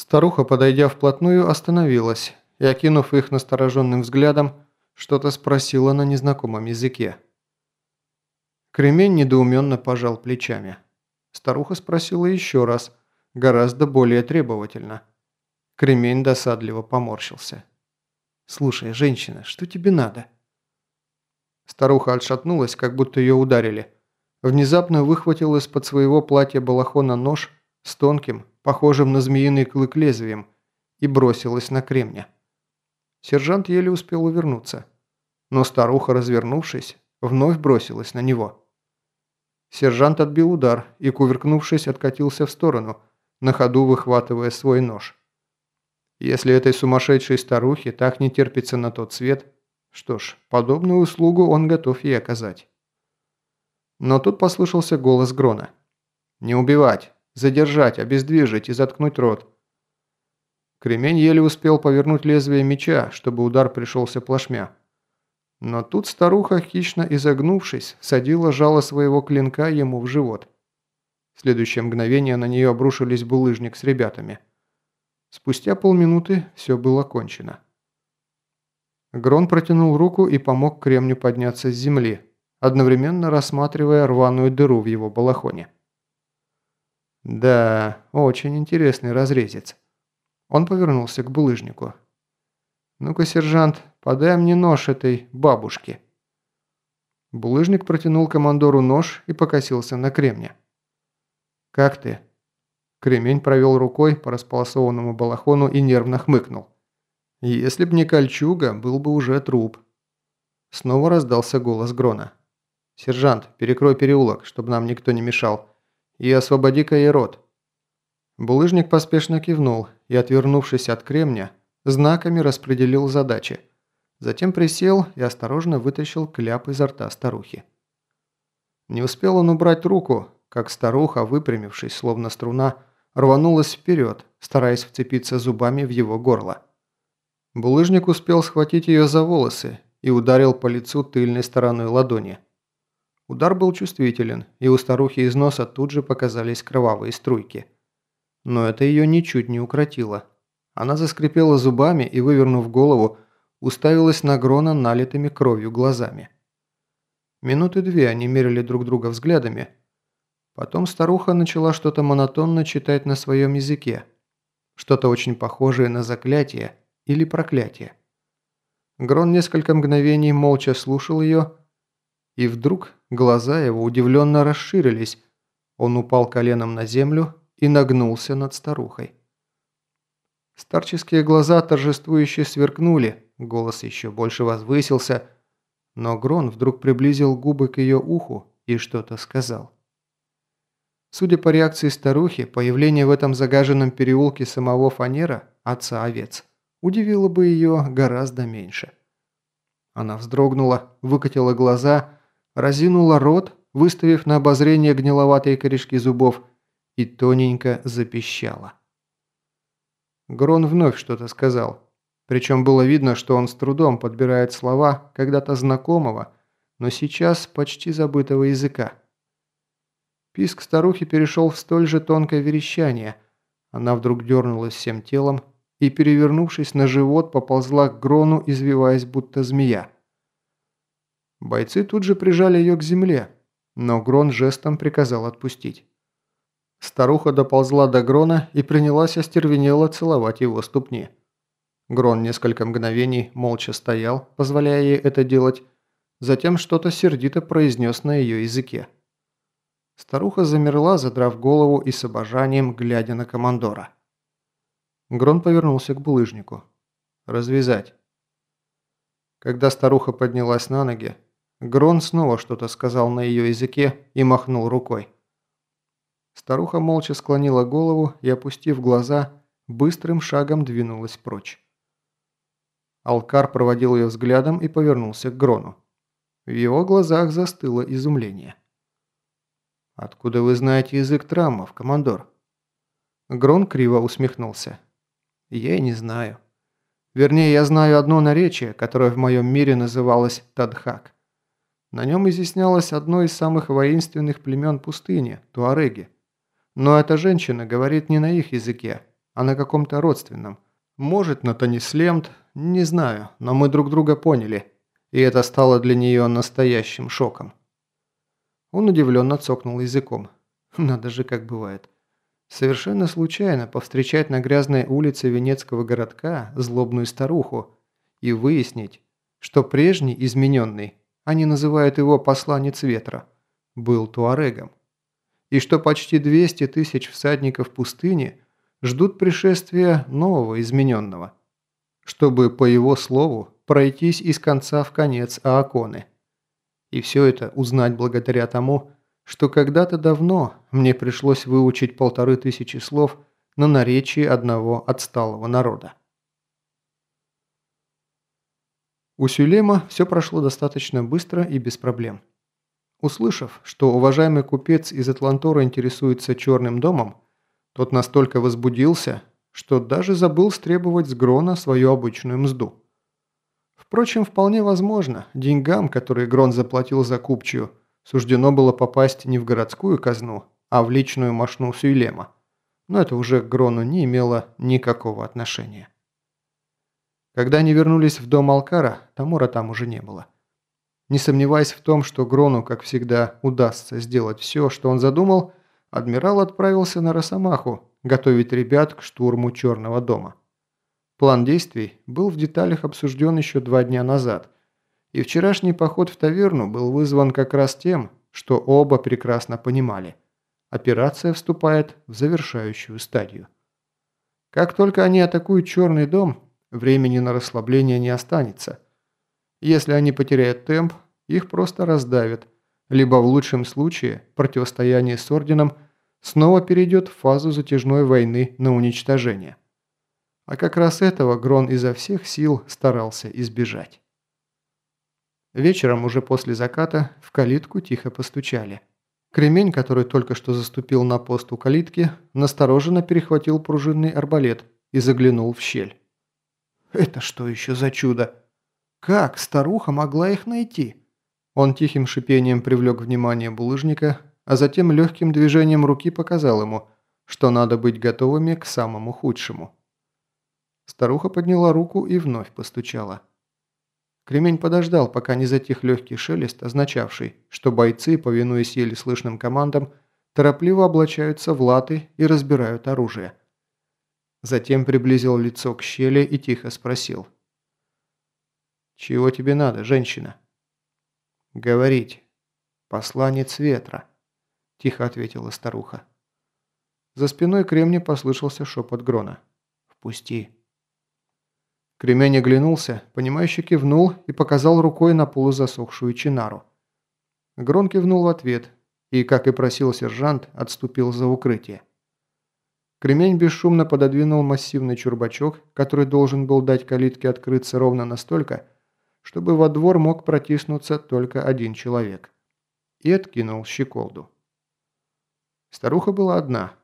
Старуха, подойдя вплотную, остановилась и, окинув их настороженным взглядом, что-то спросила на незнакомом языке. Кремень недоуменно пожал плечами. Старуха спросила еще раз, гораздо более требовательно. Кремень досадливо поморщился. «Слушай, женщина, что тебе надо?» Старуха отшатнулась, как будто ее ударили. Внезапно выхватил из-под своего платья балахона нож с тонким, похожим на змеиный клык лезвием, и бросилась на кремня. Сержант еле успел увернуться. Но старуха, развернувшись, вновь бросилась на него. Сержант отбил удар и, кувыркнувшись, откатился в сторону, на ходу выхватывая свой нож. Если этой сумасшедшей старухе так не терпится на тот свет, что ж, подобную услугу он готов ей оказать. Но тут послышался голос Грона. «Не убивать! Задержать, обездвижить и заткнуть рот!» Кремень еле успел повернуть лезвие меча, чтобы удар пришелся плашмя. Но тут старуха, хищно изогнувшись, садила жало своего клинка ему в живот. В следующее мгновение на нее обрушились булыжник с ребятами. Спустя полминуты все было кончено. Грон протянул руку и помог кремню подняться с земли, одновременно рассматривая рваную дыру в его балахоне. «Да, очень интересный разрезец». Он повернулся к булыжнику. «Ну-ка, сержант, подай мне нож этой бабушке». Булыжник протянул командору нож и покосился на кремня. «Как ты?» Кремень провел рукой по располосованному балахону и нервно хмыкнул. «Если б не кольчуга, был бы уже труп». Снова раздался голос Грона. «Сержант, перекрой переулок, чтобы нам никто не мешал, и освободи-ка ей рот». Булыжник поспешно кивнул и, отвернувшись от кремня, знаками распределил задачи. Затем присел и осторожно вытащил кляп изо рта старухи. Не успел он убрать руку, как старуха, выпрямившись, словно струна, рванулась вперед, стараясь вцепиться зубами в его горло. Булыжник успел схватить ее за волосы и ударил по лицу тыльной стороной ладони. Удар был чувствителен, и у старухи из носа тут же показались кровавые струйки. Но это ее ничуть не укротило. Она заскрипела зубами и, вывернув голову, уставилась на Грона налитыми кровью глазами. Минуты две они мерили друг друга взглядами, Потом старуха начала что-то монотонно читать на своем языке. Что-то очень похожее на заклятие или проклятие. Грон несколько мгновений молча слушал ее, и вдруг глаза его удивленно расширились. Он упал коленом на землю и нагнулся над старухой. Старческие глаза торжествующе сверкнули, голос еще больше возвысился, но Грон вдруг приблизил губы к ее уху и что-то сказал. Судя по реакции старухи, появление в этом загаженном переулке самого Фанера, отца овец, удивило бы ее гораздо меньше. Она вздрогнула, выкатила глаза, разинула рот, выставив на обозрение гниловатые корешки зубов, и тоненько запищала. Грон вновь что-то сказал. Причем было видно, что он с трудом подбирает слова когда-то знакомого, но сейчас почти забытого языка. Писк старухи перешел в столь же тонкое верещание. Она вдруг дернулась всем телом и, перевернувшись на живот, поползла к грону, извиваясь будто змея. Бойцы тут же прижали ее к земле, но Грон жестом приказал отпустить. Старуха доползла до Грона и принялась остервенело целовать его ступни. Грон несколько мгновений молча стоял, позволяя ей это делать, затем что-то сердито произнес на ее языке. Старуха замерла, задрав голову и с обожанием, глядя на командора. Грон повернулся к булыжнику. «Развязать». Когда старуха поднялась на ноги, Грон снова что-то сказал на ее языке и махнул рукой. Старуха молча склонила голову и, опустив глаза, быстрым шагом двинулась прочь. Алкар проводил ее взглядом и повернулся к Грону. В его глазах застыло изумление. «Откуда вы знаете язык траммов, командор?» Грон криво усмехнулся. «Я и не знаю. Вернее, я знаю одно наречие, которое в моем мире называлось Тадхак. На нем изъяснялось одно из самых воинственных племен пустыни – Туареги. Но эта женщина говорит не на их языке, а на каком-то родственном. Может, на Танислемт, не знаю, но мы друг друга поняли, и это стало для нее настоящим шоком. Он удивленно цокнул языком. Надо же, как бывает. Совершенно случайно повстречать на грязной улице Венецкого городка злобную старуху и выяснить, что прежний измененный, они называют его посланец ветра, был туарегом. И что почти 200 тысяч всадников пустыни ждут пришествия нового измененного, чтобы, по его слову, пройтись из конца в конец Ааконы. И все это узнать благодаря тому, что когда-то давно мне пришлось выучить полторы тысячи слов на наречии одного отсталого народа. У Сюлема все прошло достаточно быстро и без проблем. Услышав, что уважаемый купец из Атлантора интересуется черным домом, тот настолько возбудился, что даже забыл стребовать с Грона свою обычную мзду. Впрочем, вполне возможно, деньгам, которые Грон заплатил за купчую, суждено было попасть не в городскую казну, а в личную мошну Сюйлема. Но это уже к Грону не имело никакого отношения. Когда они вернулись в дом Алкара, Тамора там уже не было. Не сомневаясь в том, что Грону, как всегда, удастся сделать все, что он задумал, адмирал отправился на Росомаху готовить ребят к штурму Черного дома. План действий был в деталях обсужден еще два дня назад, и вчерашний поход в таверну был вызван как раз тем, что оба прекрасно понимали. Операция вступает в завершающую стадию. Как только они атакуют Черный дом, времени на расслабление не останется. Если они потеряют темп, их просто раздавят, либо в лучшем случае противостояние с Орденом снова перейдет в фазу затяжной войны на уничтожение. А как раз этого Грон изо всех сил старался избежать. Вечером, уже после заката, в калитку тихо постучали. Кремень, который только что заступил на пост у калитки, настороженно перехватил пружинный арбалет и заглянул в щель. «Это что еще за чудо? Как старуха могла их найти?» Он тихим шипением привлек внимание булыжника, а затем легким движением руки показал ему, что надо быть готовыми к самому худшему. Старуха подняла руку и вновь постучала. Кремень подождал, пока не затих легкий шелест, означавший, что бойцы, повинуясь еле слышным командам, торопливо облачаются в латы и разбирают оружие. Затем приблизил лицо к щели и тихо спросил. «Чего тебе надо, женщина?» «Говорить. Посланец ветра», – тихо ответила старуха. За спиной Кремни послышался шепот Грона. «Впусти». Кремень оглянулся, понимающе кивнул и показал рукой на полузасохшую чинару. Грон кивнул в ответ и, как и просил сержант, отступил за укрытие. Кремень бесшумно пододвинул массивный чурбачок, который должен был дать калитке открыться ровно настолько, чтобы во двор мог протиснуться только один человек. И откинул щеколду. Старуха была одна.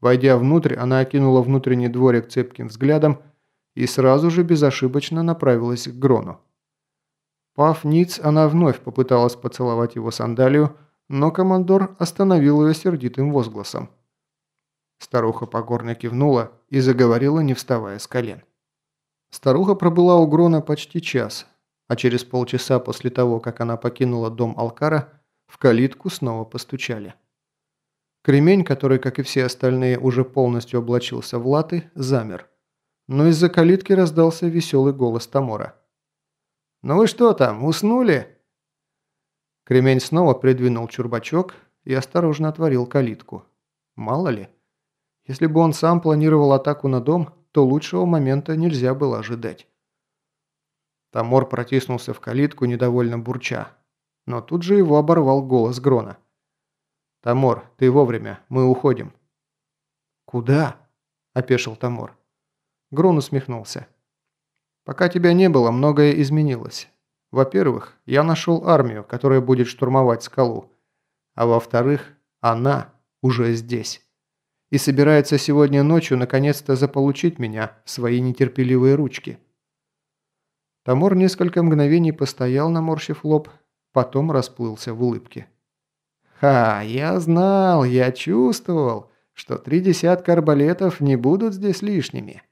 Войдя внутрь, она окинула внутренний дворик цепким взглядом и сразу же безошибочно направилась к Грону. Пав ниц, она вновь попыталась поцеловать его сандалию, но командор остановил ее сердитым возгласом. Старуха покорно кивнула и заговорила, не вставая с колен. Старуха пробыла у Грона почти час, а через полчаса после того, как она покинула дом Алкара, в калитку снова постучали. Кремень, который, как и все остальные, уже полностью облачился в латы, замер. Но из-за калитки раздался веселый голос Тамора. «Ну вы что там, уснули?» Кремень снова придвинул чурбачок и осторожно отворил калитку. Мало ли. Если бы он сам планировал атаку на дом, то лучшего момента нельзя было ожидать. Тамор протиснулся в калитку, недовольно бурча. Но тут же его оборвал голос Грона. «Тамор, ты вовремя, мы уходим». «Куда?» – опешил Тамор. Грон усмехнулся. «Пока тебя не было, многое изменилось. Во-первых, я нашел армию, которая будет штурмовать скалу. А во-вторых, она уже здесь. И собирается сегодня ночью наконец-то заполучить меня в свои нетерпеливые ручки». Тамор несколько мгновений постоял, наморщив лоб, потом расплылся в улыбке. «Ха, я знал, я чувствовал. что три десятка арбалетов не будут здесь лишними.